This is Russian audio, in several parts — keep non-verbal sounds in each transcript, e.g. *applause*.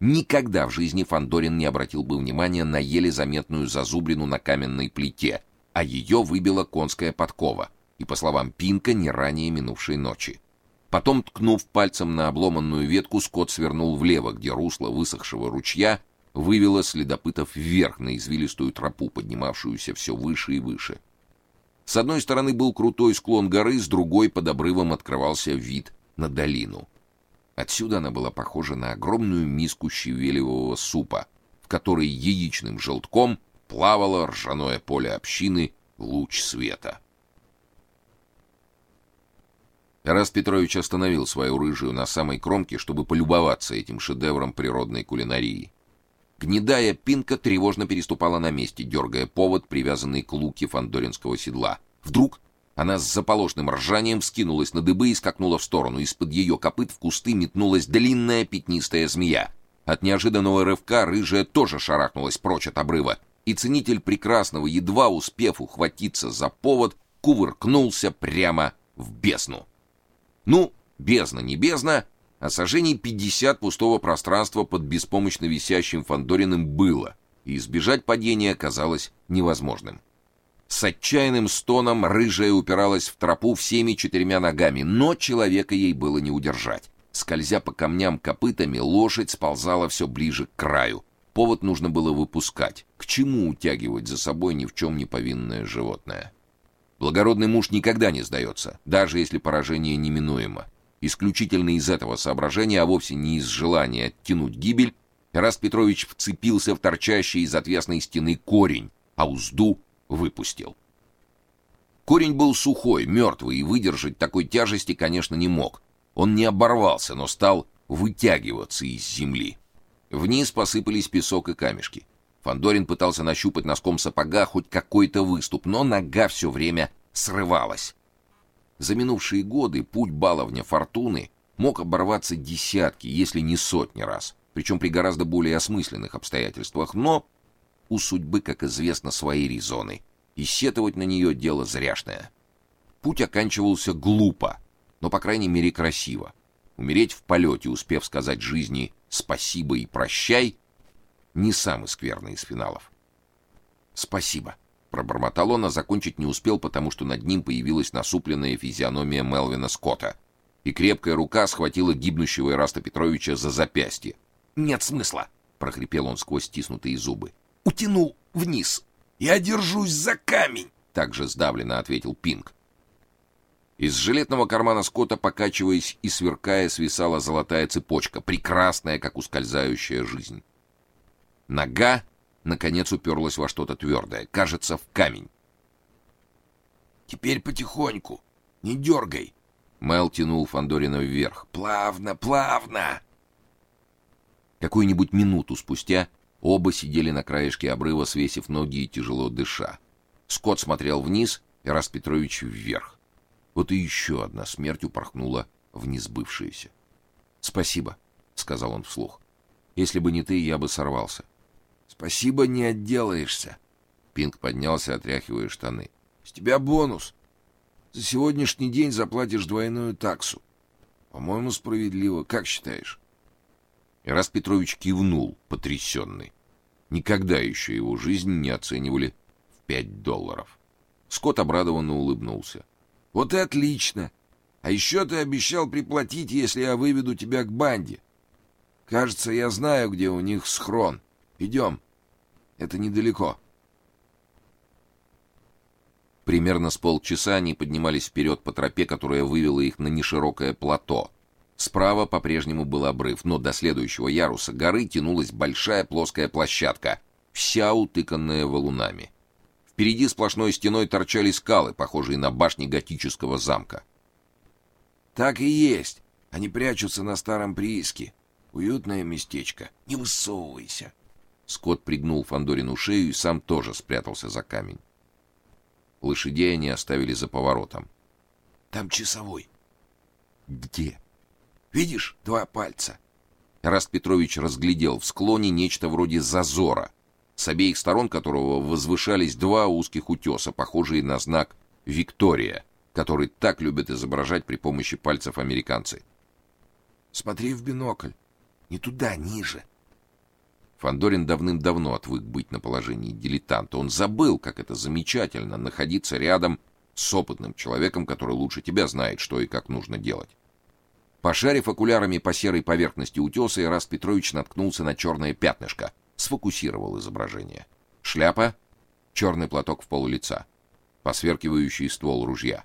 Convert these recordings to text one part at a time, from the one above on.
Никогда в жизни Фандорин не обратил бы внимания на еле заметную зазубрину на каменной плите, а ее выбила конская подкова, и по словам Пинка, не ранее минувшей ночи. Потом, ткнув пальцем на обломанную ветку, Скотт свернул влево, где русло высохшего ручья вывело следопытов вверх на извилистую тропу, поднимавшуюся все выше и выше. С одной стороны был крутой склон горы, с другой под обрывом открывался вид на долину. Отсюда она была похожа на огромную миску щавелевого супа, в которой яичным желтком плавало ржаное поле общины луч света. Тарас Петрович остановил свою рыжую на самой кромке, чтобы полюбоваться этим шедевром природной кулинарии. Гнедая пинка тревожно переступала на месте, дергая повод, привязанный к луке фандоринского седла. Вдруг она с заполошным ржанием вскинулась на дыбы и скакнула в сторону. Из-под ее копыт в кусты метнулась длинная пятнистая змея. От неожиданного рывка рыжая тоже шарахнулась прочь от обрыва, и ценитель прекрасного, едва успев ухватиться за повод, кувыркнулся прямо в бездну. Ну, бездна не бездна, а сажений 50 пустого пространства под беспомощно висящим Фандориным было, и избежать падения оказалось невозможным. С отчаянным стоном рыжая упиралась в тропу всеми четырьмя ногами, но человека ей было не удержать. Скользя по камням копытами, лошадь сползала все ближе к краю. Повод нужно было выпускать. К чему утягивать за собой ни в чем не повинное животное? Благородный муж никогда не сдается, даже если поражение неминуемо. Исключительно из этого соображения, а вовсе не из желания оттянуть гибель, Тарас Петрович вцепился в торчащий из отвесной стены корень, а узду выпустил. Корень был сухой, мертвый, и выдержать такой тяжести, конечно, не мог. Он не оборвался, но стал вытягиваться из земли. Вниз посыпались песок и камешки. Фандорин пытался нащупать носком сапога хоть какой-то выступ, но нога все время срывалась. За минувшие годы путь баловня Фортуны мог оборваться десятки, если не сотни раз, причем при гораздо более осмысленных обстоятельствах, но у судьбы, как известно, свои резоны, и сетовать на нее дело зряшное. Путь оканчивался глупо, но по крайней мере красиво. Умереть в полете, успев сказать жизни спасибо и прощай, не самый скверный из финалов. Спасибо, пробормотал он, а закончить не успел, потому что над ним появилась насупленная физиономия Мелвина Скотта, и крепкая рука схватила гибнущего Ираста Петровича за запястье. Нет смысла, прохрипел он сквозь стиснутые зубы утянул вниз. Я держусь за камень, также сдавленно ответил Пинг. Из жилетного кармана Скотта, покачиваясь и сверкая, свисала золотая цепочка, прекрасная, как ускользающая жизнь. Нога наконец уперлась во что-то твердое, кажется, в камень. Теперь потихоньку, не дергай. Мэл тянул Фандорина вверх. Плавно, плавно. Какую-нибудь минуту спустя Оба сидели на краешке обрыва, свесив ноги и тяжело дыша. Скотт смотрел вниз, и Рас Петрович вверх. Вот и еще одна смерть упорхнула в несбывшееся. "Спасибо", сказал он вслух. "Если бы не ты, я бы сорвался". "Спасибо, не отделаешься". Пинк поднялся, отряхивая штаны. "С тебя бонус. За сегодняшний день заплатишь двойную таксу. По-моему, справедливо. Как считаешь?" Ирас Петрович кивнул, потрясенный. Никогда еще его жизнь не оценивали в пять долларов. Скотт обрадованно улыбнулся. Вот и отлично. А еще ты обещал приплатить, если я выведу тебя к банде. Кажется, я знаю, где у них схрон. Идем. Это недалеко. Примерно с полчаса они поднимались вперед по тропе, которая вывела их на неширокое плато. Справа по-прежнему был обрыв, но до следующего яруса горы тянулась большая плоская площадка, вся утыканная валунами. Впереди сплошной стеной торчали скалы, похожие на башни готического замка. Так и есть. Они прячутся на старом прииске. Уютное местечко. Не высовывайся. Скотт пригнул Фандорину шею и сам тоже спрятался за камень. Лошадей они оставили за поворотом. Там часовой. Где? Видишь, два пальца. Раст Петрович разглядел в склоне нечто вроде зазора, с обеих сторон которого возвышались два узких утеса, похожие на знак Виктория, который так любят изображать при помощи пальцев американцы. Смотри в бинокль. Не туда, ниже. Фандорин давным-давно отвык быть на положении дилетанта. Он забыл, как это замечательно находиться рядом с опытным человеком, который лучше тебя знает, что и как нужно делать. Пошарив окулярами по серой поверхности утеса, Ираст Петрович наткнулся на черное пятнышко, сфокусировал изображение. Шляпа, черный платок в пол лица, посверкивающий ствол ружья.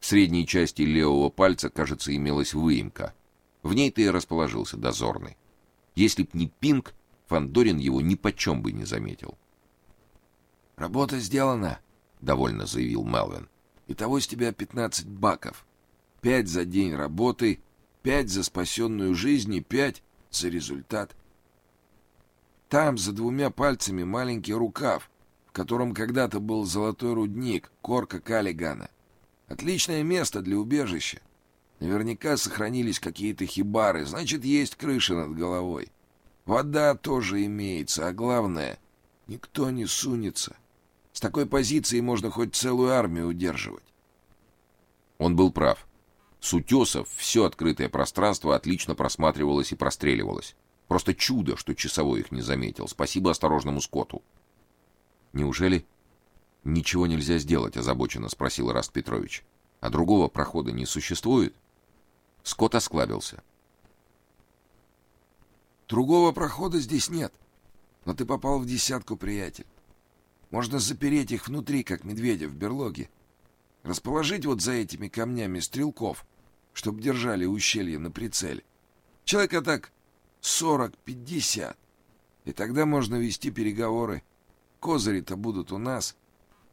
В средней части левого пальца, кажется, имелась выемка. В ней-то и расположился дозорный. Если б не Пинг, Фандорин его ни почем бы не заметил. Работа сделана, довольно заявил Мелвин. Итого с тебя 15 баков. Пять за день работы, пять за спасенную жизнь и пять за результат. Там за двумя пальцами маленький рукав, в котором когда-то был золотой рудник, корка Калигана. Отличное место для убежища. Наверняка сохранились какие-то хибары, значит, есть крыша над головой. Вода тоже имеется, а главное, никто не сунется. С такой позиции можно хоть целую армию удерживать. Он был прав. С утесов все открытое пространство отлично просматривалось и простреливалось. Просто чудо, что часовой их не заметил. Спасибо осторожному скоту. Неужели ничего нельзя сделать, озабоченно спросил Раст Петрович. А другого прохода не существует? Скот осклабился. Другого прохода здесь нет. Но ты попал в десятку, приятель. Можно запереть их внутри, как медведя в берлоге. Расположить вот за этими камнями стрелков, чтобы держали ущелье на прицеле. Человека так сорок-пятьдесят. И тогда можно вести переговоры. Козыри-то будут у нас.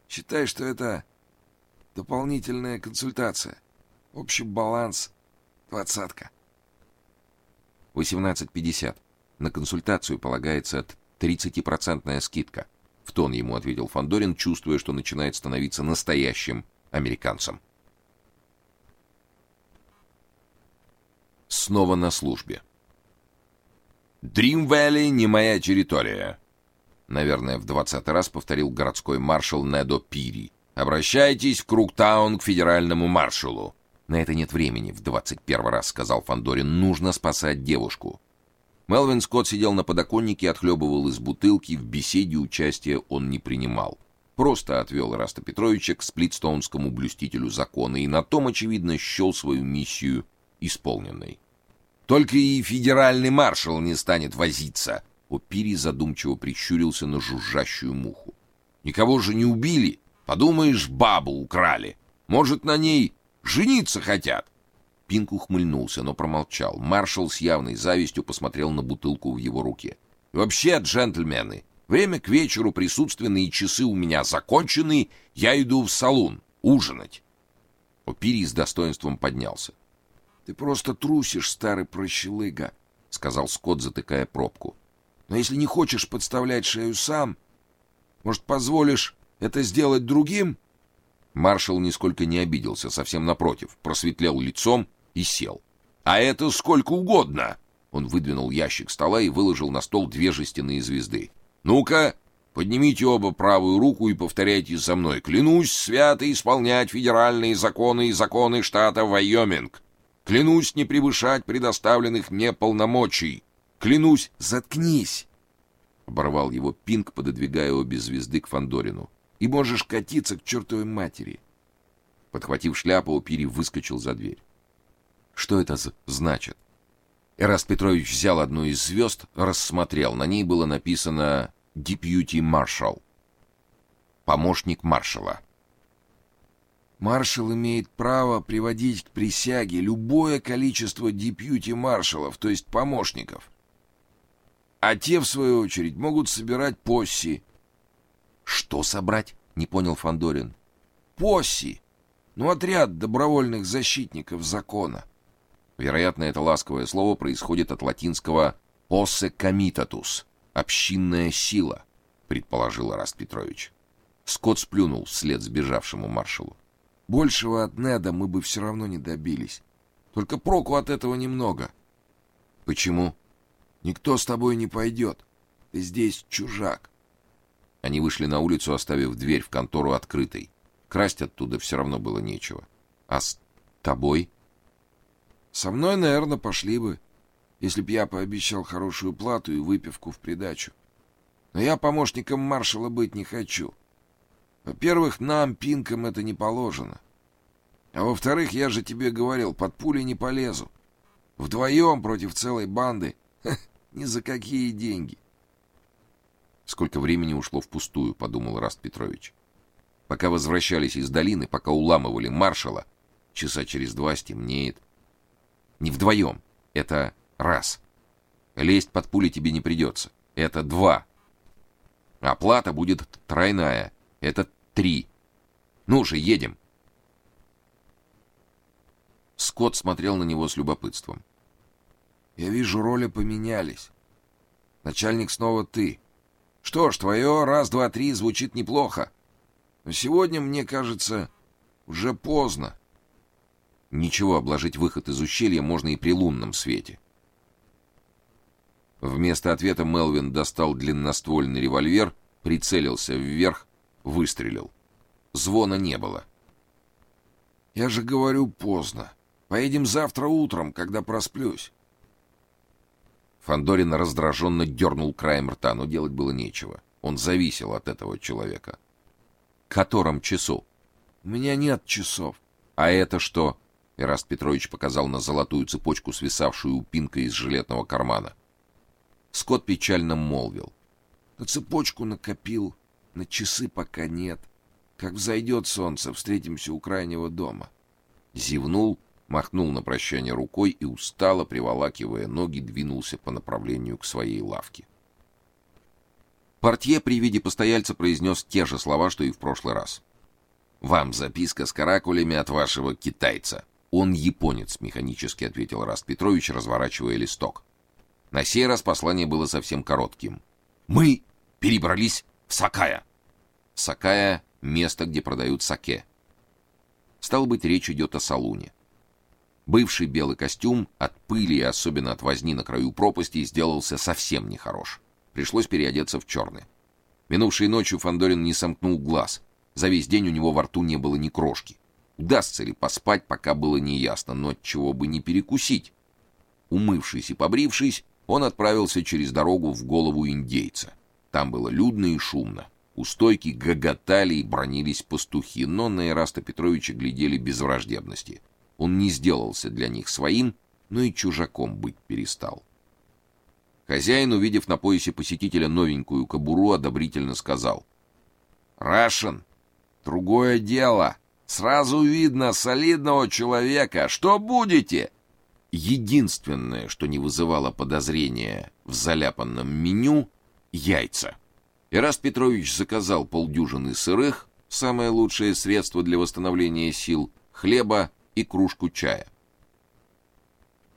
Считай, что это дополнительная консультация. Общий баланс двадцатка. 18.50. На консультацию полагается 30-процентная скидка. В тон ему ответил Фандорин, чувствуя, что начинает становиться настоящим американцем. Снова на службе. Дрим Вэлли не моя территория. Наверное, в двадцатый раз повторил городской маршал Недо Пири. Обращайтесь в Круктаун к федеральному маршалу. На это нет времени, в двадцать первый раз сказал Фандорин. Нужно спасать девушку. Мелвин Скотт сидел на подоконнике отхлебывал из бутылки, в беседе участия он не принимал. Просто отвел Раста Петровича к сплитстоунскому блюстителю закона и на том очевидно счел свою миссию исполненной. Только и федеральный маршал не станет возиться. Опири задумчиво прищурился на жужжащую муху. Никого же не убили. Подумаешь, бабу украли. Может, на ней Жениться хотят. Пинк ухмыльнулся, но промолчал. Маршал с явной завистью посмотрел на бутылку в его руке. Вообще, джентльмены, время к вечеру, присутственные часы у меня закончены, я иду в салон ужинать. Опири с достоинством поднялся. Ты просто трусишь, старый прощелыга, сказал Скотт, затыкая пробку. Но если не хочешь подставлять шею сам, может, позволишь это сделать другим? Маршал нисколько не обиделся, совсем напротив, просветлел лицом и сел. А это сколько угодно. Он выдвинул ящик стола и выложил на стол две жестяные звезды. Ну-ка, поднимите оба правую руку и повторяйте за мной: клянусь свято исполнять федеральные законы и законы штата Вайоминг. Клянусь не превышать предоставленных мне полномочий. Клянусь, заткнись. Оборвал его Пинг, пододвигая обе звезды к Фандорину и можешь катиться к чертовой матери. Подхватив шляпу, Упири выскочил за дверь. Что это значит? Эраст Петрович взял одну из звезд, рассмотрел. На ней было написано «Deputy Marshal». Помощник маршала. Маршал имеет право приводить к присяге любое количество депьюти-маршалов, то есть помощников. А те, в свою очередь, могут собирать посси, что собрать? Не понял Фандорин. Посси. Ну, отряд добровольных защитников закона. Вероятно, это ласковое слово происходит от латинского «posse comitatus» — общинная сила, предположил Раст Петрович. Скотт сплюнул вслед сбежавшему маршалу. Большего от Неда мы бы все равно не добились. Только проку от этого немного. Почему? Никто с тобой не пойдет. Ты здесь чужак. Они вышли на улицу, оставив дверь в контору открытой. Красть оттуда все равно было нечего. А с тобой? Со мной, наверное, пошли бы. если б я пообещал хорошую плату и выпивку в придачу. Но я помощником маршала быть не хочу. Во-первых, нам, пинкам, это не положено. А во-вторых, я же тебе говорил, под пули не полезу. Вдвоем против целой банды. *laughs* Ха, ни за какие деньги. Сколько времени ушло впустую, подумал Раст Петрович. Пока возвращались из долины, пока уламывали маршала, часа через два стемнеет. Не вдвоем. Это раз. Лезть под пули тебе не придется. Это два. Оплата будет тройная. Это три. Ну же, едем. Скотт смотрел на него с любопытством. Я вижу, роли поменялись. Начальник снова ты. Что ж, твое раз, два, три звучит неплохо. Но сегодня, мне кажется, уже поздно. Ничего, обложить выход из ущелья можно и при лунном свете. Вместо ответа Мелвин достал длинноствольный револьвер, прицелился вверх, выстрелил. Звона не было. Я же говорю поздно. Поедем завтра утром, когда просплюсь. Фандорин раздраженно дернул краем рта, но делать было нечего. Он зависел от этого человека. К котором часу? У меня нет часов. А это что? Ираст Петрович показал на золотую цепочку, свисавшую у пинка из жилетного кармана. Скотт печально молвил: "На цепочку накопил, на часы пока нет. Как взойдет солнце, встретимся у крайнего дома". Зевнул махнул на прощание рукой и устало приволакивая ноги, двинулся по направлению к своей лавке. Портье при виде постояльца произнес те же слова, что и в прошлый раз. Вам записка с каракулями от вашего китайца. Он японец, механически ответил Раст Петрович, разворачивая листок. На сей раз послание было совсем коротким. Мы перебрались Сакая. Сакая место, где продают саке. Стало быть, речь идет о салуне. Бывший белый костюм от пыли и особенно от возни на краю пропасти сделался совсем нехорош. Пришлось переодеться в черный. Минувшей ночью Фандорин не сомкнул глаз. За весь день у него во рту не было ни крошки. Удастся ли поспать, пока было неясно, но чего бы не перекусить. Умывшись и побрившись, он отправился через дорогу в голову индейца. Там было людно и шумно. У стойки гоготали и бронились пастухи, но на Ираста Петровича глядели без враждебности. Он не сделался для них своим, но и чужаком быть перестал. Хозяин, увидев на поясе посетителя новенькую кобуру, одобрительно сказал: "Рашен, другое дело. Сразу видно солидного человека. Что будете?" Единственное, что не вызывало подозрения в заляпанном меню яйца. Ираст Петрович заказал полдюжины сырых, самое лучшее средство для восстановления сил, хлеба и кружку чая.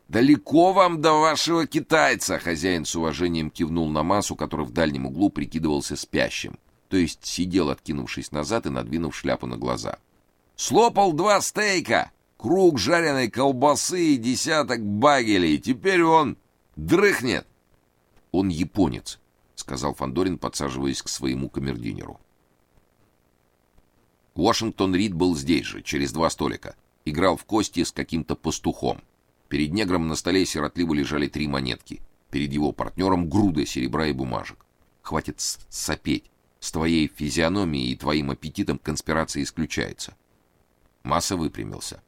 Далеко вам до вашего китайца, хозяин с уважением кивнул на массу, который в дальнем углу прикидывался спящим, то есть сидел, откинувшись назад и надвинув шляпу на глаза. Слопал два стейка, круг жареной колбасы и десяток багелей. Теперь он дрыхнет. Он японец, сказал Фандорин, подсаживаясь к своему камердинеру. Вашингтон Рид был здесь же, через два столика играл в кости с каким-то пастухом. Перед негром на столе сиротливо лежали три монетки. Перед его партнером груда серебра и бумажек. Хватит сопеть. С твоей физиономией и твоим аппетитом конспирация исключается. Масса выпрямился.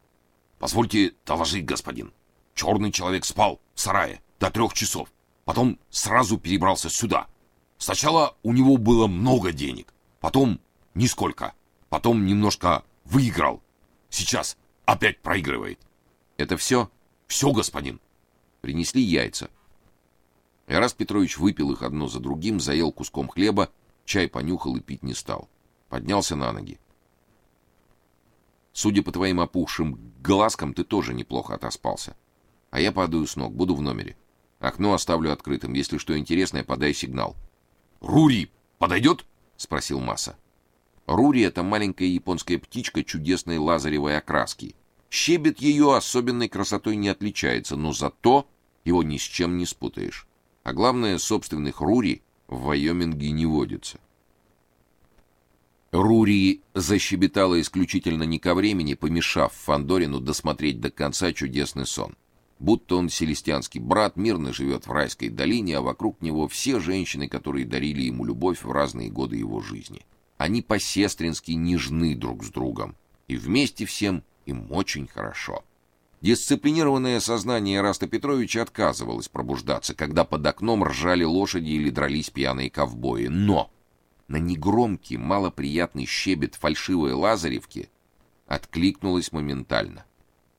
Позвольте доложить, господин. Черный человек спал в сарае до трех часов. Потом сразу перебрался сюда. Сначала у него было много денег, потом нисколько, потом немножко выиграл. Сейчас Опять проигрывает. Это все? Все, господин. Принесли яйца. Ирас Петрович выпил их одно за другим, заел куском хлеба, чай понюхал и пить не стал. Поднялся на ноги. Судя по твоим опухшим глазкам, ты тоже неплохо отоспался. А я падаю с ног, буду в номере. Окно оставлю открытым. Если что интересное, подай сигнал. Рури подойдет? спросил Масса. Рури это маленькая японская птичка чудесной лазаревой окраски. Щебет ее особенной красотой не отличается, но зато его ни с чем не спутаешь. А главное, собственных рури в Вайоминге не водится. Рури защебетала исключительно не ко времени, помешав Фандорину досмотреть до конца чудесный сон. Будто он селестианский брат, мирно живет в райской долине, а вокруг него все женщины, которые дарили ему любовь в разные годы его жизни. Они по-сестрински нежны друг с другом, и вместе всем им очень хорошо. Дисциплинированное сознание Раста Петровича отказывалось пробуждаться, когда под окном ржали лошади или дрались пьяные ковбои. Но на негромкий, малоприятный щебет фальшивой Лазаревки откликнулось моментально.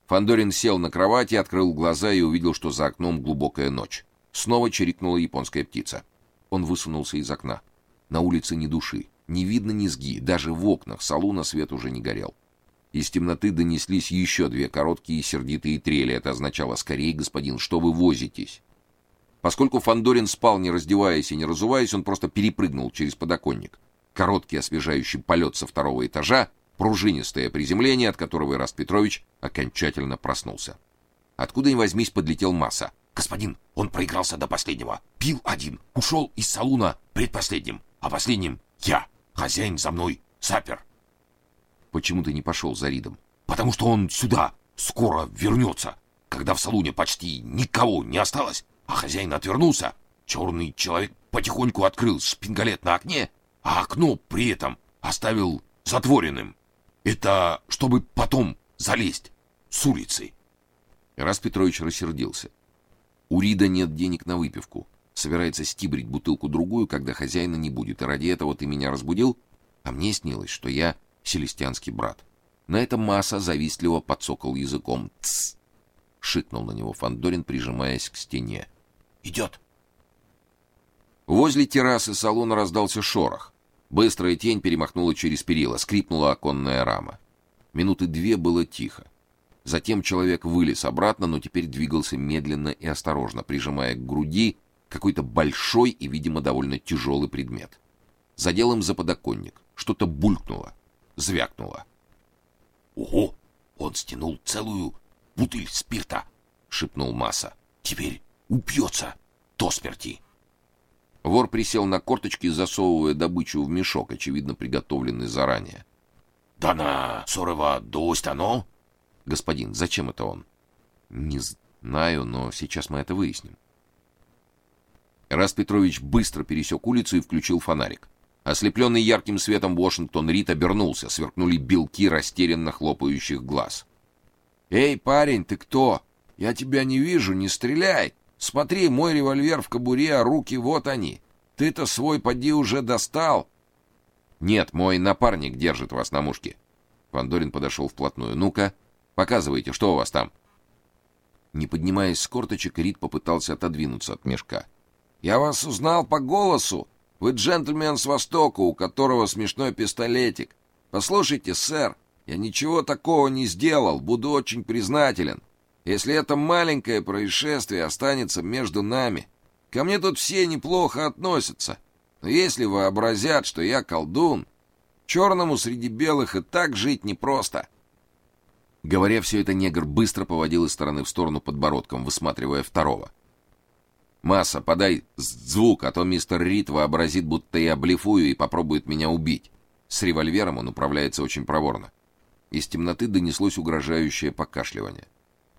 Фандорин сел на кровати, открыл глаза и увидел, что за окном глубокая ночь. Снова чирикнула японская птица. Он высунулся из окна. На улице ни души, не видно низги, даже в окнах салуна свет уже не горел. Из темноты донеслись еще две короткие сердитые трели. Это означало: "Скорей, господин, что вы возитесь?" Поскольку Фандорин спал не раздеваясь и не разуваясь, он просто перепрыгнул через подоконник. Короткий освежающий полет со второго этажа, пружинистое приземление, от которого Ираст Петрович окончательно проснулся. Откуда ни возьмись подлетел Масса. Господин, он проигрался до последнего. Пил один, ушел из салуна предпоследним, а последним я. Хозяин за мной запер. Почему ты не пошел за Ридом? Потому что он сюда скоро вернется. Когда в салоне почти никого не осталось, а хозяин отвернулся, черный человек потихоньку открыл шпингалет на окне, а окно при этом оставил затворенным. Это чтобы потом залезть с улицы. Раз Петрович рассердился. У Рида нет денег на выпивку. Собирается стибрить бутылку другую, когда хозяина не будет. И ради этого ты меня разбудил? А мне снилось, что я селестианский брат. На это Масса завистливо подсокал языком. Тс! шикнул на него Фандорин, прижимаясь к стене. Идет. Возле террасы салона раздался шорох. Быстрая тень перемахнула через перила, скрипнула оконная рама. Минуты две было тихо. Затем человек вылез обратно, но теперь двигался медленно и осторожно, прижимая к груди какой-то большой и, видимо, довольно тяжелый предмет. Задел им за подоконник. Что-то булькнуло звякнуло. Ого, он стянул целую бутыль спирта, шипнул Масса. Теперь упьется до смерти. Вор присел на корточки, засовывая добычу в мешок, очевидно приготовленный заранее. Да на сорова дость оно? Господин, зачем это он? Не знаю, но сейчас мы это выясним. Раз Петрович быстро пересек улицу и включил фонарик. Ослепленный ярким светом Вашингтон Рид обернулся, сверкнули белки растерянно хлопающих глаз. «Эй, парень, ты кто? Я тебя не вижу, не стреляй! Смотри, мой револьвер в кобуре, а руки вот они. Ты-то свой поди уже достал!» «Нет, мой напарник держит вас на мушке». Вандорин подошел вплотную. «Ну-ка, показывайте, что у вас там?» Не поднимаясь с корточек, Рид попытался отодвинуться от мешка. «Я вас узнал по голосу!» Вы джентльмен с Востока, у которого смешной пистолетик. Послушайте, сэр, я ничего такого не сделал, буду очень признателен. Если это маленькое происшествие останется между нами. Ко мне тут все неплохо относятся. Но если вообразят, что я колдун, черному среди белых и так жить непросто. Говоря все это, негр быстро поводил из стороны в сторону подбородком, высматривая второго. Масса, подай звук, а то мистер Рид вообразит, будто я блефую и попробует меня убить. С револьвером он управляется очень проворно. Из темноты донеслось угрожающее покашливание.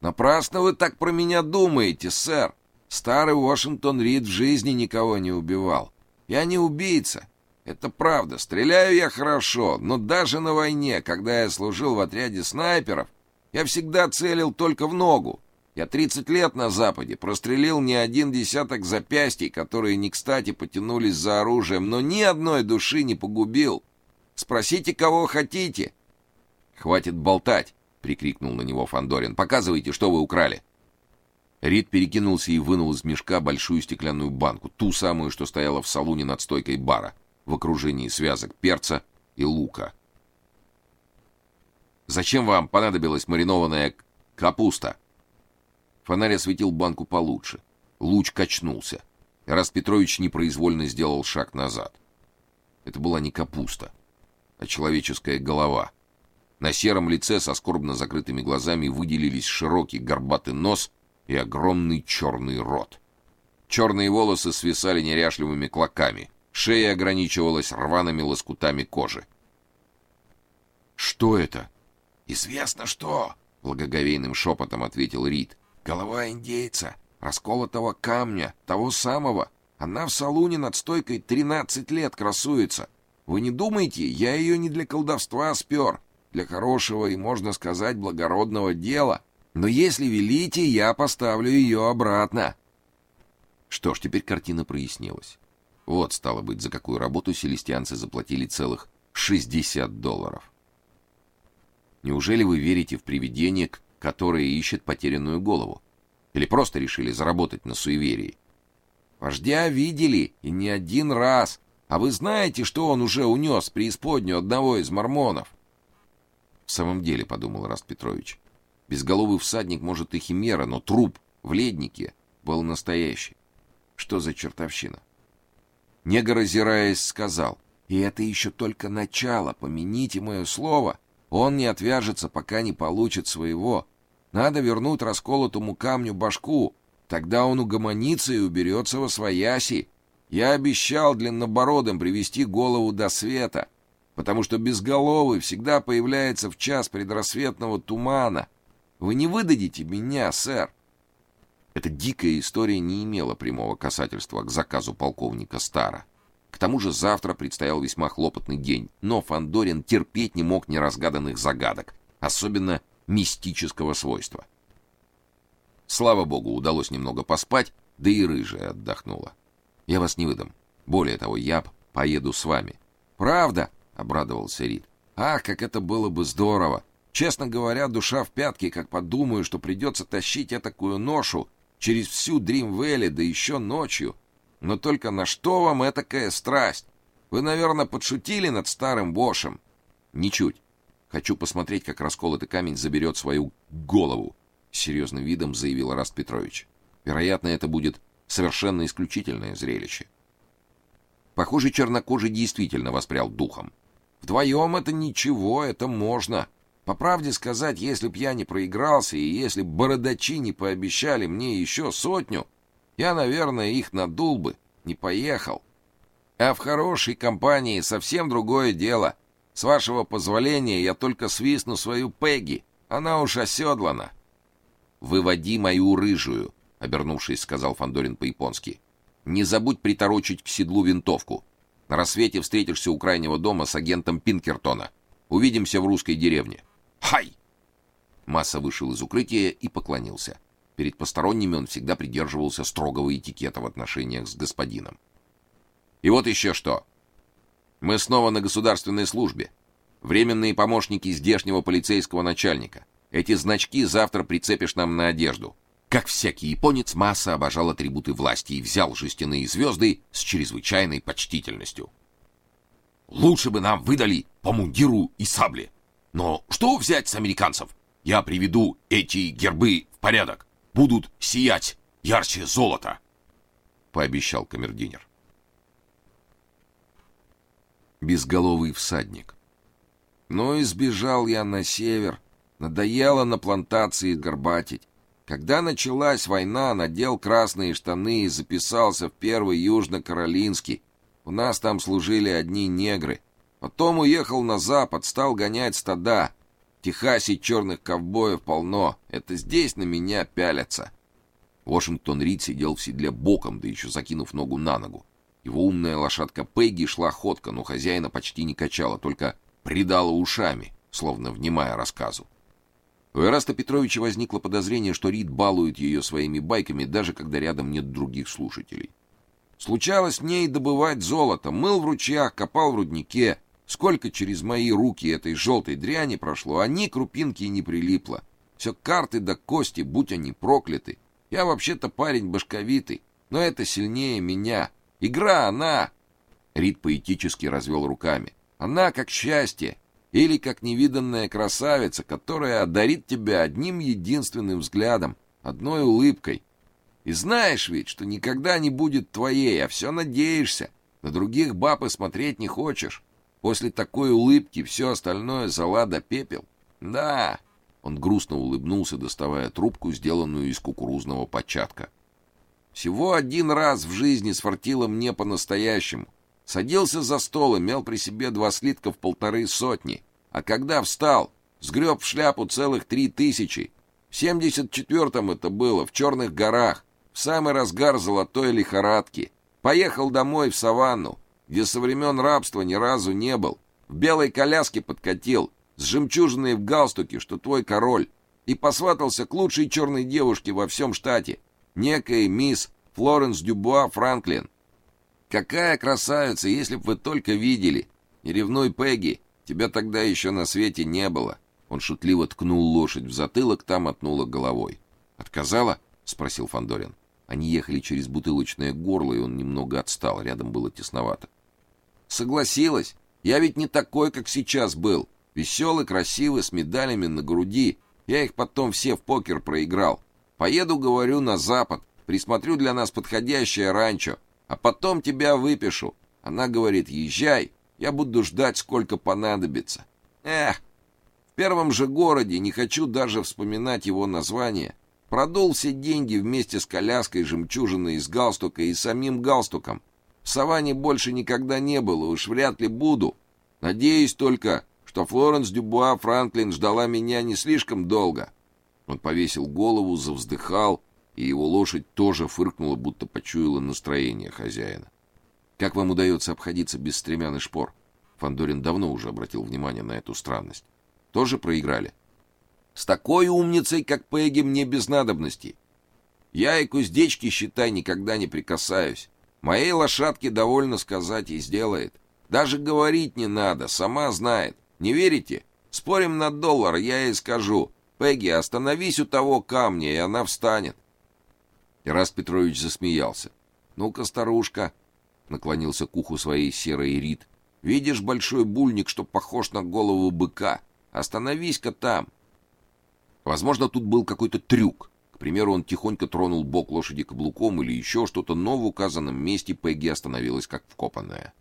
Напрасно вы так про меня думаете, сэр. Старый Вашингтон Рид в жизни никого не убивал. Я не убийца. Это правда. Стреляю я хорошо, но даже на войне, когда я служил в отряде снайперов, я всегда целил только в ногу. Я 30 лет на Западе, прострелил не один десяток запястий, которые не кстати потянулись за оружием, но ни одной души не погубил. Спросите, кого хотите. Хватит болтать, прикрикнул на него Фандорин. Показывайте, что вы украли. Рид перекинулся и вынул из мешка большую стеклянную банку, ту самую, что стояла в салоне над стойкой бара, в окружении связок перца и лука. Зачем вам понадобилась маринованная капуста? Фонарь осветил банку получше. Луч качнулся. Раз Петрович непроизвольно сделал шаг назад. Это была не капуста, а человеческая голова. На сером лице со скорбно закрытыми глазами выделились широкий горбатый нос и огромный черный рот. Черные волосы свисали неряшливыми клоками. Шея ограничивалась рваными лоскутами кожи. Что это? Известно что, благоговейным шепотом ответил Рид. Голова индейца, расколотого камня, того самого. Она в салуне над стойкой 13 лет красуется. Вы не думаете, я ее не для колдовства спер, для хорошего и, можно сказать, благородного дела. Но если велите, я поставлю ее обратно. Что ж, теперь картина прояснилась. Вот, стало быть, за какую работу селестианцы заплатили целых 60 долларов. Неужели вы верите в привидение, которое ищет потерянную голову? Или просто решили заработать на суеверии? Вождя видели, и не один раз. А вы знаете, что он уже унес преисподнюю одного из мормонов? В самом деле, подумал Раст Петрович, безголовый всадник, может, и химера, но труп в леднике был настоящий. Что за чертовщина? Негр, озираясь, сказал, «И это еще только начало, помяните мое слово. Он не отвяжется, пока не получит своего. Надо вернуть расколотому камню башку, тогда он угомонится и уберется во свояси. Я обещал длиннобородым привести голову до света, потому что безголовый всегда появляется в час предрассветного тумана. Вы не выдадите меня, сэр. Эта дикая история не имела прямого касательства к заказу полковника Стара. К тому же завтра предстоял весьма хлопотный день, но Фандорин терпеть не мог неразгаданных загадок, особенно мистического свойства. Слава богу, удалось немного поспать, да и рыжая отдохнула. Я вас не выдам. Более того, я поеду с вами. Правда? Обрадовался Рид. Ах, как это было бы здорово. Честно говоря, душа в пятки, как подумаю, что придется тащить этакую ношу через всю Дрим-Вэлли, да еще ночью. Но только на что вам этакая страсть? Вы, наверное, подшутили над старым Бошем. Ничуть. Хочу посмотреть, как расколотый камень заберет свою голову, серьезным видом заявил Раст Петрович. Вероятно, это будет совершенно исключительное зрелище. Похоже, чернокожий действительно воспрял духом. Вдвоем это ничего, это можно. По правде сказать, если б я не проигрался, и если б бородачи не пообещали мне еще сотню, я, наверное, их надул бы, не поехал. А в хорошей компании совсем другое дело. С вашего позволения я только свистну свою Пегги. Она уж оседлана. Выводи мою рыжую, обернувшись, сказал Фандорин по-японски. Не забудь приторочить к седлу винтовку. На рассвете встретишься у крайнего дома с агентом Пинкертона. Увидимся в русской деревне. Хай! Масса вышел из укрытия и поклонился. Перед посторонними он всегда придерживался строгого этикета в отношениях с господином. И вот еще что. Мы снова на государственной службе. Временные помощники здешнего полицейского начальника. Эти значки завтра прицепишь нам на одежду. Как всякий японец, Масса обожал атрибуты власти и взял жестяные звезды с чрезвычайной почтительностью. Лучше бы нам выдали по мундиру и сабле. Но что взять с американцев? Я приведу эти гербы в порядок. Будут сиять ярче золота, пообещал камердинер. Безголовый всадник. Ну и сбежал я на север. Надоело на плантации горбатить. Когда началась война, надел красные штаны и записался в первый Южно-Каролинский. У нас там служили одни негры. Потом уехал на запад, стал гонять стада. В Техасе черных ковбоев полно. Это здесь на меня пялятся. Вашингтон Рид сидел в седле боком, да еще закинув ногу на ногу. Его умная лошадка Пегги шла ходко, но хозяина почти не качала, только придала ушами, словно внимая рассказу. У Эраста Петровича возникло подозрение, что Рид балует ее своими байками, даже когда рядом нет других слушателей. Случалось мне и добывать золото, мыл в ручьях, копал в руднике. Сколько через мои руки этой желтой дряни прошло, а ни крупинки не прилипло. Все карты да кости, будь они прокляты. Я вообще-то парень башковитый, но это сильнее меня. Игра она. Рид поэтически развел руками. Она как счастье или как невиданная красавица, которая одарит тебя одним единственным взглядом, одной улыбкой. И знаешь ведь, что никогда не будет твоей, а все надеешься. На других баб и смотреть не хочешь. После такой улыбки все остальное зола да пепел. Да. Он грустно улыбнулся, доставая трубку, сделанную из кукурузного початка. Всего один раз в жизни сфартило мне по-настоящему. Садился за стол, имел при себе два слитка в полторы сотни. А когда встал, сгреб в шляпу целых три тысячи. В 74-м это было, в Черных горах, в самый разгар золотой лихорадки. Поехал домой в саванну, где со времен рабства ни разу не был. В белой коляске подкатил, с жемчужиной в галстуке, что твой король, и посватался к лучшей черной девушке во всем штате, некой мисс Флоренс Дюбуа Франклин. Какая красавица, если б вы только видели. Не ревнуй, Пегги, тебя тогда еще на свете не было. Он шутливо ткнул лошадь в затылок, там отнула головой. Отказала? спросил Фандорин. Они ехали через бутылочное горло, и он немного отстал, рядом было тесновато. Согласилась. Я ведь не такой, как сейчас был. Веселый, красивый, с медалями на груди. Я их потом все в покер проиграл. Поеду, говорю, на запад, присмотрю для нас подходящее ранчо, а потом тебя выпишу. Она говорит: "Езжай, я буду ждать, сколько понадобится". Эх, в первом же городе, не хочу даже вспоминать его название, продул все деньги вместе с коляской, жемчужиной из галстука и самим галстуком. В саванне больше никогда не было, уж вряд ли буду. Надеюсь только, что Флоренс Дюбуа Франклин ждала меня не слишком долго. Он повесил голову, завздыхал, и его лошадь тоже фыркнула, будто почуяла настроение хозяина. Как вам удается обходиться без стремян и шпор? Фандорин давно уже обратил внимание на эту странность. Тоже проиграли. С такой умницей, как Пегги, мне без надобности. Я и к уздечке, считай, никогда не прикасаюсь. Моей лошадке довольно сказать и сделает. Даже говорить не надо, сама знает. Не верите? Спорим на доллар, я ей скажу. Пегги, остановись у того камня, и она встанет. Ираст Петрович засмеялся. Ну-ка, старушка, наклонился к уху своей серой Рит. Видишь большой бульник, что похож на голову быка? Остановись-ка там. Возможно, тут был какой-то трюк. К примеру, он тихонько тронул бок лошади каблуком или еще что-то, но в указанном месте Пегги остановилась как вкопанная.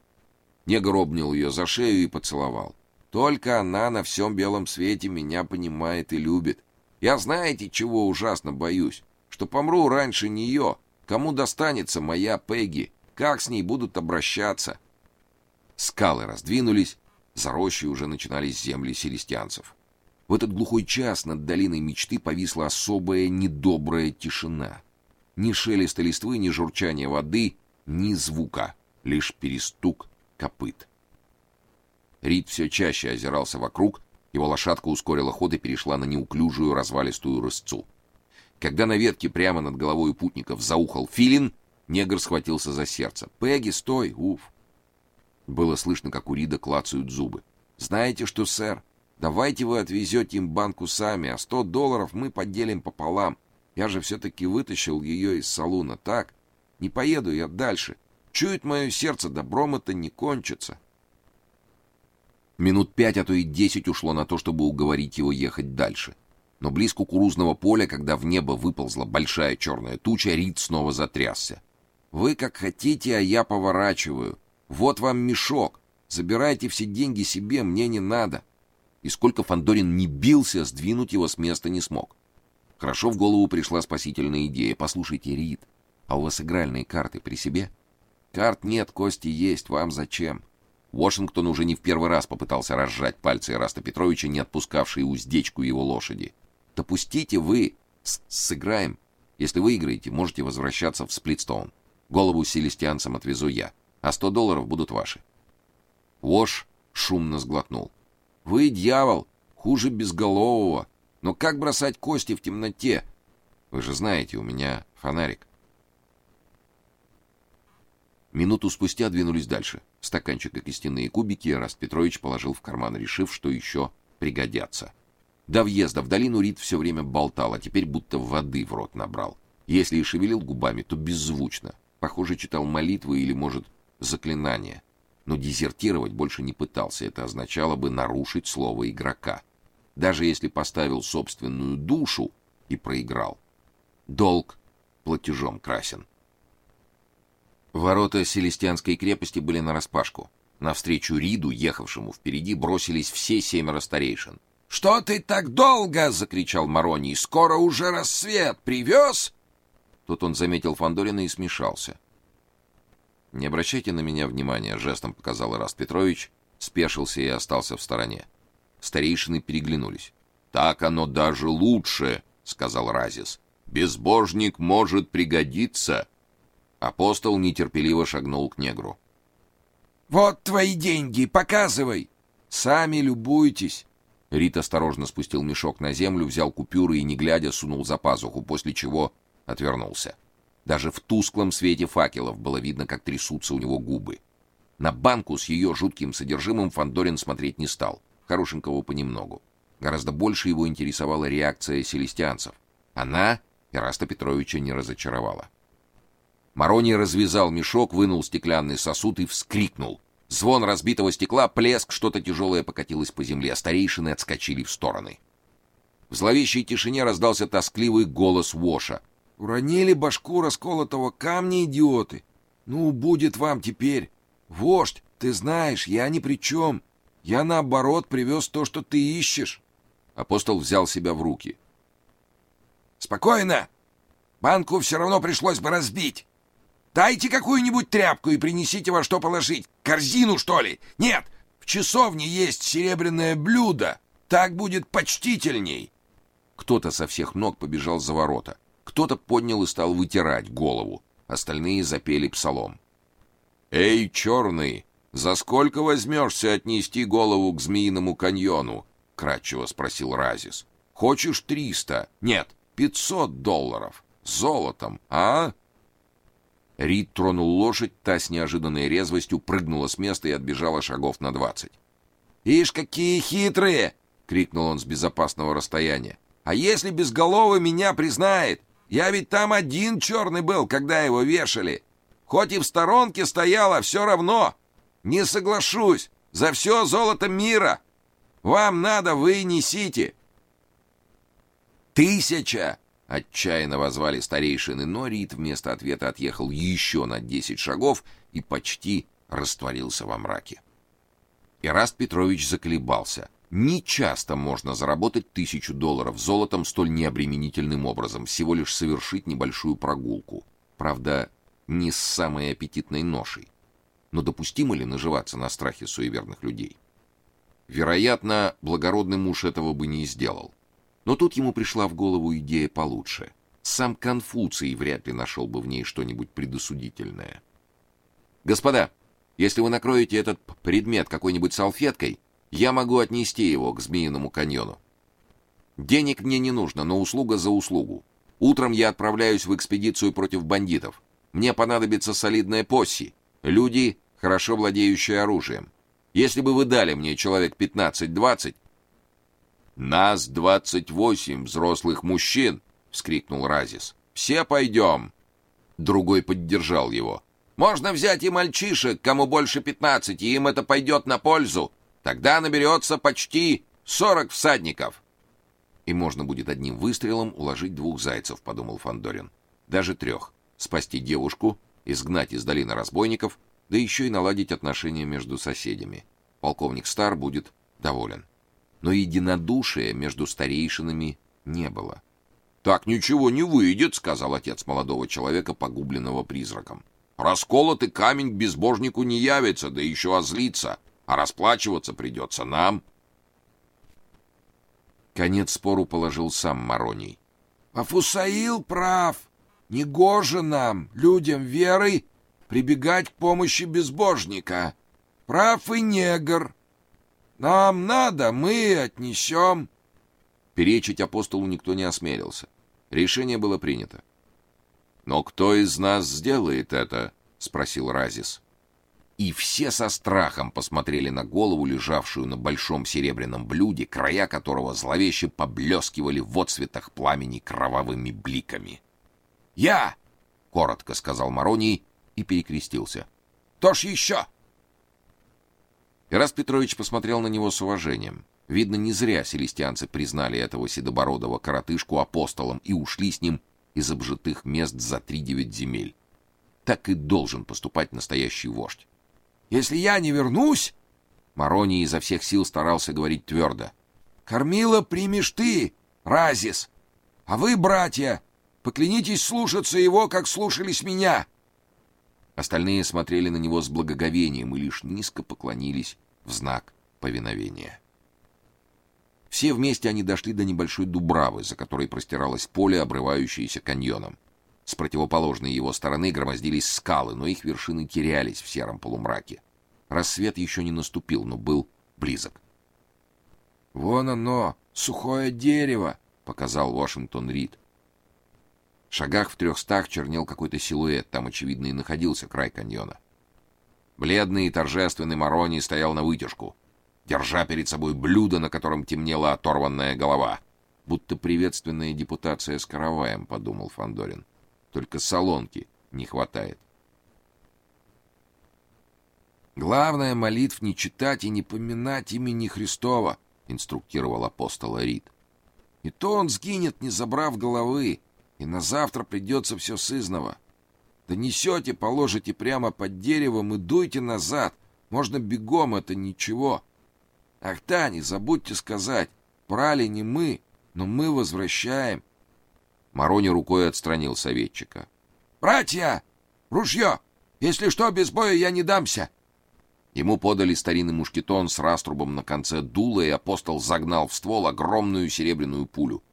Негр обнял ее за шею и поцеловал. Только она на всем белом свете меня понимает и любит. Я знаете, чего ужасно боюсь? Что помру раньше нее. Кому достанется моя Пегги? Как с ней будут обращаться? Скалы раздвинулись, за рощей уже начинались земли селестианцев. В этот глухой час над долиной мечты повисла особая недобрая тишина. Ни шелеста листвы, ни журчания воды, ни звука, лишь перестук копыт. Рид все чаще озирался вокруг, его лошадка ускорила ход и перешла на неуклюжую развалистую рысцу. Когда на ветке прямо над головой путников заухал филин, негр схватился за сердце. "Пегги, стой, уф!" Было слышно, как у Рида клацают зубы. "Знаете что, сэр? Давайте вы отвезете им банку сами, а сто долларов мы поделим пополам. Я же все таки вытащил ее из салуна, так? Не поеду я дальше. Чует мое сердце, добром это не кончится". Минут пять, а то и десять ушло на то, чтобы уговорить его ехать дальше. Но близ кукурузного поля, когда в небо выползла большая черная туча, Рид снова затрясся. Вы как хотите, а я поворачиваю. Вот вам мешок. Забирайте все деньги себе, мне не надо. И сколько Фандорин не бился, сдвинуть его с места не смог. Хорошо в голову пришла спасительная идея. Послушайте, Рид, а у вас игральные карты при себе? Карт нет, кости есть, вам зачем? Вашингтон уже не в первый раз попытался разжать пальцы Ираста Петровича, не отпускавшие уздечку его лошади. Допустите вы, С сыграем. Если выиграете, можете возвращаться в Сплитстоун. Голову селестианцам отвезу я, а сто долларов будут ваши. Вош шумно сглотнул. Вы дьявол, хуже безголового. Но как бросать кости в темноте? Вы же знаете, у меня фонарик. Минуту спустя двинулись дальше. Стаканчик и костяные кубики Раст Петрович положил в карман, решив, что еще пригодятся. До въезда в долину Рид все время болтал, а теперь будто воды в рот набрал. Если и шевелил губами, то беззвучно. Похоже, читал молитвы или, может, заклинания. Но дезертировать больше не пытался. Это означало бы нарушить слово игрока. Даже если поставил собственную душу и проиграл. Долг платежом красен. Ворота Селестианской крепости были нараспашку. Навстречу Риду, ехавшему впереди, бросились все семеро старейшин. «Что ты так долго?» — закричал Мароний. «Скоро уже рассвет! Привез?» Тут он заметил Фандорина и смешался. «Не обращайте на меня внимания», — жестом показал Ираст Петрович, спешился и остался в стороне. Старейшины переглянулись. «Так оно даже лучше», — сказал Разис. Безбожник может пригодиться. Апостол нетерпеливо шагнул к негру. Вот твои деньги, показывай. Сами любуйтесь. Рит осторожно спустил мешок на землю, взял купюры и не глядя сунул за пазуху, после чего отвернулся. Даже в тусклом свете факелов было видно, как трясутся у него губы. На банку с ее жутким содержимым Фандорин смотреть не стал. Хорошенького понемногу. Гораздо больше его интересовала реакция селестианцев. Она Ираста Петровича не разочаровала. Мароний развязал мешок, вынул стеклянный сосуд и вскрикнул. Звон разбитого стекла, плеск, что-то тяжелое покатилось по земле, старейшины отскочили в стороны. В зловещей тишине раздался тоскливый голос Воша. «Уронили башку расколотого камня, идиоты! Ну, будет вам теперь! Вождь, ты знаешь, я ни при чем. Я, наоборот, привез то, что ты ищешь!» Апостол взял себя в руки. «Спокойно! Банку все равно пришлось бы разбить!» Дайте какую-нибудь тряпку и принесите во что положить. Корзину, что ли? Нет, в часовне есть серебряное блюдо. Так будет почтительней. Кто-то со всех ног побежал за ворота. Кто-то поднял и стал вытирать голову. Остальные запели псалом. «Эй, черный, за сколько возьмешься отнести голову к Змеиному каньону?» — кратчево спросил Разис. «Хочешь триста? Нет, пятьсот долларов. Золотом, а?» Рид тронул лошадь, та с неожиданной резвостью прыгнула с места и отбежала шагов на двадцать. «Ишь, какие хитрые!» — крикнул он с безопасного расстояния. «А если безголовый меня признает? Я ведь там один черный был, когда его вешали. Хоть и в сторонке стояла, все равно. Не соглашусь. За все золото мира. Вам надо, вы несите». «Тысяча!» Отчаянно возвали старейшины, но Рид вместо ответа отъехал еще на десять шагов и почти растворился во мраке. Ираст Петрович заколебался. Не часто можно заработать тысячу долларов золотом столь необременительным образом, всего лишь совершить небольшую прогулку. Правда, не с самой аппетитной ношей. Но допустимо ли наживаться на страхе суеверных людей? Вероятно, благородный муж этого бы не сделал. Но тут ему пришла в голову идея получше. Сам Конфуций вряд ли нашел бы в ней что-нибудь предосудительное. Господа, если вы накроете этот предмет какой-нибудь салфеткой, я могу отнести его к Змеиному каньону. Денег мне не нужно, но услуга за услугу. Утром я отправляюсь в экспедицию против бандитов. Мне понадобится солидная посси, люди, хорошо владеющие оружием. Если бы вы дали мне человек 15-20, нас двадцать восемь взрослых мужчин, вскрикнул Разис. Все пойдем!» Другой поддержал его. Можно взять и мальчишек, кому больше пятнадцати, им это пойдет на пользу. Тогда наберется почти сорок всадников. И можно будет одним выстрелом уложить двух зайцев, подумал Фандорин. Даже трех. Спасти девушку, изгнать из долины разбойников, да еще и наладить отношения между соседями. Полковник Стар будет доволен но единодушия между старейшинами не было. Так ничего не выйдет, сказал отец молодого человека, погубленного призраком. Расколотый камень безбожнику не явится, да еще озлится, а расплачиваться придется нам. Конец спору положил сам Мароний. Афусаил прав. Негоже нам, людям веры, прибегать к помощи безбожника. Прав и негр. Нам надо, мы отнесем. Перечить апостолу никто не осмелился. Решение было принято. Но кто из нас сделает это? спросил Разис. И все со страхом посмотрели на голову, лежавшую на большом серебряном блюде, края которого зловеще поблескивали в отсветах пламени кровавыми бликами. "Я", коротко сказал Мароний и перекрестился. "Кто ж еще?» Ираст Петрович посмотрел на него с уважением. Видно, не зря селестианцы признали этого седобородого коротышку апостолом и ушли с ним из обжитых мест за три девять земель. Так и должен поступать настоящий вождь. Если я не вернусь, Мароний изо всех сил старался говорить твердо. Кормила примешь ты, Разис. А вы, братья, поклянитесь слушаться его, как слушались меня. Остальные смотрели на него с благоговением и лишь низко поклонились в знак повиновения. Все вместе они дошли до небольшой дубравы, за которой простиралось поле, обрывающееся каньоном. С противоположной его стороны громоздились скалы, но их вершины терялись в сером полумраке. Рассвет еще не наступил, но был близок. Вон оно, сухое дерево, показал Вашингтон Рид. В шагах в трехстах чернел какой-то силуэт, там очевидно и находился край каньона. Бледный и торжественный Марони стоял на вытяжку, держа перед собой блюдо, на котором темнела оторванная голова, будто приветственная депутация с караваем, подумал Фандорин. Только солонки не хватает. Главное молитв не читать и не поминать имени Христова, инструктировал апостол Арит. И то он сгинет, не забрав головы, и на завтра придется все сызново. Донесете, положите прямо под деревом и дуйте назад. Можно бегом, это ничего. Ах да, забудьте сказать, прали не мы, но мы возвращаем. Марони рукой отстранил советчика. Братья, ружье! Если что, без боя я не дамся. Ему подали старинный мушкетон с раструбом на конце дула, и апостол загнал в ствол огромную серебряную пулю.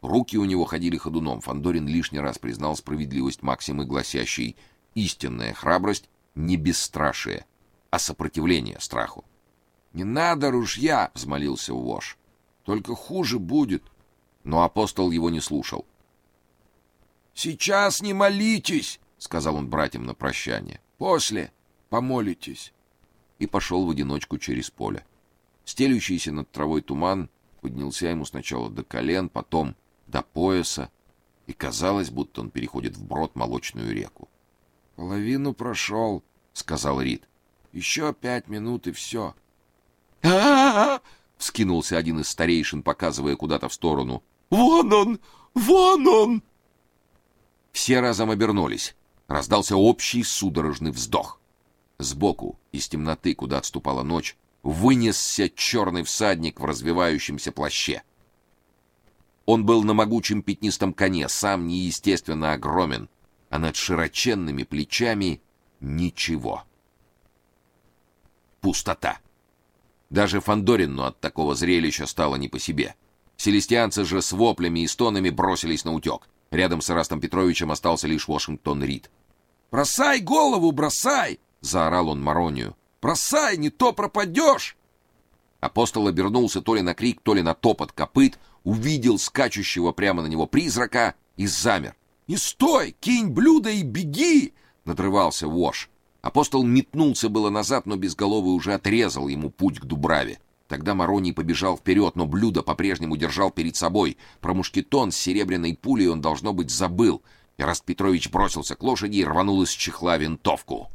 Руки у него ходили ходуном. Фандорин лишний раз признал справедливость максимы, гласящей: истинная храбрость не бесстрашие, а сопротивление страху. Не надо ружья, взмолился Вош. Только хуже будет. Но апостол его не слушал. Сейчас не молитесь, сказал он братьям на прощание. После помолитесь. И пошел в одиночку через поле. Стелющийся над травой туман поднялся ему сначала до колен, потом до пояса, и казалось, будто он переходит вброд молочную реку. Половину прошел, сказал Рид. Еще пять минут и все. А-а-а! вскинулся один из старейшин, показывая куда-то в сторону. Вон он! Вон он! Все разом обернулись. Раздался общий судорожный вздох. Сбоку, из темноты, куда отступала ночь, вынесся черный всадник в развивающемся плаще. Он был на могучем пятнистом коне, сам неестественно огромен, а над широченными плечами ничего. Пустота. Даже Фандорину от такого зрелища стало не по себе. Селестианцы же с воплями и стонами бросились на утек. Рядом с Растом Петровичем остался лишь Вашингтон Рид. "Бросай голову, бросай!" заорал он Маронию. "Бросай, не то пропадешь!» Апостол обернулся то ли на крик, то ли на топот копыт, увидел скачущего прямо на него призрака и замер. "Не стой, кинь блюдо и беги!" надрывался Вош. Апостол метнулся было назад, но безголовый уже отрезал ему путь к Дубраве. Тогда Мароний побежал вперед, но блюдо по-прежнему держал перед собой. Про мушкетон с серебряной пулей он должно быть забыл. Ираст Петрович бросился к лошади и рванул из чехла винтовку.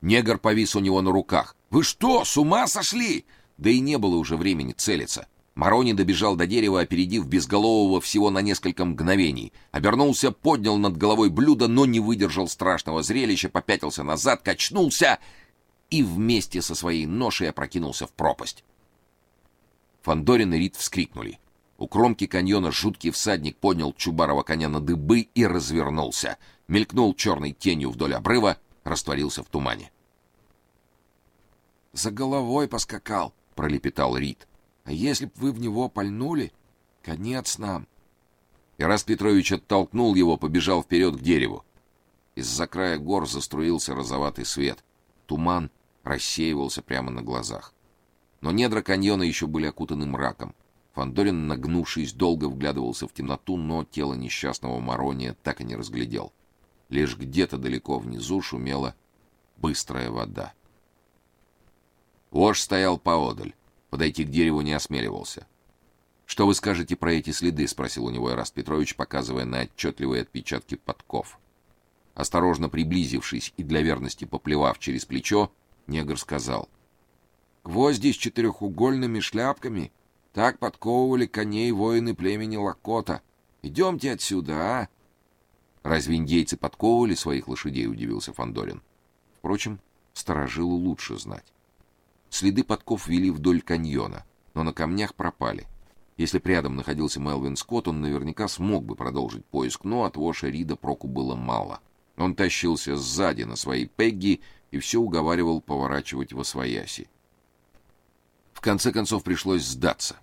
Негр повис у него на руках. Вы что, с ума сошли? Да и не было уже времени целиться. Марони добежал до дерева, опередив безголового всего на несколько мгновений. Обернулся, поднял над головой блюдо, но не выдержал страшного зрелища, попятился назад, качнулся и вместе со своей ношей опрокинулся в пропасть. Фандорин и Рид вскрикнули. У кромки каньона жуткий всадник поднял Чубарова коня на дыбы и развернулся, мелькнул черной тенью вдоль обрыва, растворился в тумане. За головой поскакал, пролепетал Рид. А если б вы в него пальнули, конец нам. Ирас Петрович оттолкнул его, побежал вперед к дереву. Из-за края гор заструился розоватый свет. Туман рассеивался прямо на глазах. Но недра каньона еще были окутаны мраком. Фандорин, нагнувшись, долго вглядывался в темноту, но тело несчастного Марония так и не разглядел. Лишь где-то далеко внизу шумела быстрая вода. Вож стоял поодаль, подойти к дереву не осмеливался. Что вы скажете про эти следы, спросил у него Ираст Петрович, показывая на отчетливые отпечатки подков. Осторожно приблизившись и для верности поплевав через плечо, Негр сказал: "Гвозди с четырехугольными шляпками так подковывали коней воины племени Лакота. Идемте отсюда, а?" Разве индейцы подковывали своих лошадей, удивился Фандорин. Впрочем, сторожилу лучше знать. Следы подков вели вдоль каньона, но на камнях пропали. Если бы рядом находился Мелвин Скотт, он наверняка смог бы продолжить поиск, но от Воша Рида проку было мало. Он тащился сзади на своей Пегги и все уговаривал поворачивать во свояси. В конце концов пришлось сдаться.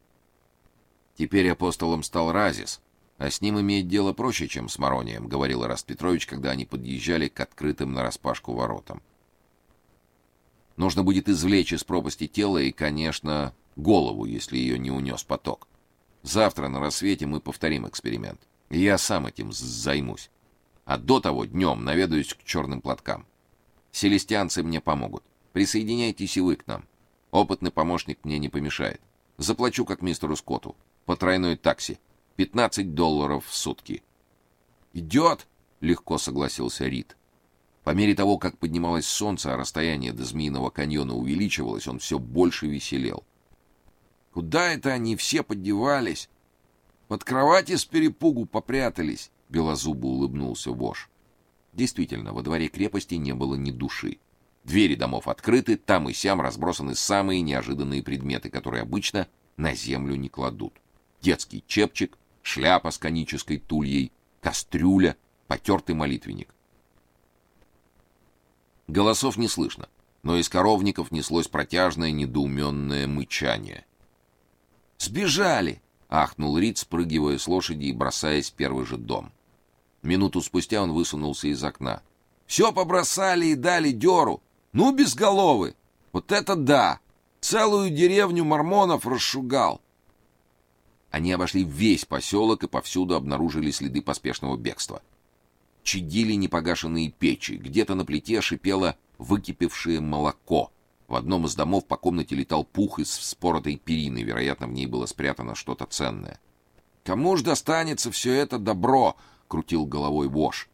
Теперь апостолом стал Разис, а с ним иметь дело проще, чем с Маронием, говорил Раст Петрович, когда они подъезжали к открытым нараспашку воротам. Нужно будет извлечь из пропасти тело и, конечно, голову, если ее не унес поток. Завтра на рассвете мы повторим эксперимент. Я сам этим займусь. А до того днем наведаюсь к черным платкам. Селестианцы мне помогут. Присоединяйтесь и вы к нам. Опытный помощник мне не помешает. Заплачу как мистеру Скотту. По тройной такси. 15 долларов в сутки. «Идет!» — легко согласился Рид. По мере того, как поднималось солнце, а расстояние до Змеиного каньона увеличивалось, он все больше веселел. Куда это они все подевались? Под кровати с перепугу попрятались, белозубо улыбнулся Вош. Действительно, во дворе крепости не было ни души. Двери домов открыты, там и сям разбросаны самые неожиданные предметы, которые обычно на землю не кладут. Детский чепчик, шляпа с конической тульей, кастрюля, потертый молитвенник. Голосов не слышно, но из коровников неслось протяжное недоуменное мычание. Сбежали, ахнул Рид, спрыгивая с лошади и бросаясь в первый же дом. Минуту спустя он высунулся из окна. Все побросали и дали дёру. Ну, безголовы. Вот это да. Целую деревню мормонов расшугал. Они обошли весь поселок и повсюду обнаружили следы поспешного бегства. Чадили непогашенные печи, где-то на плите шипело выкипевшее молоко. В одном из домов по комнате летал пух из вспоротой перины, вероятно, в ней было спрятано что-то ценное. Кому ж достанется все это добро, крутил головой Вош.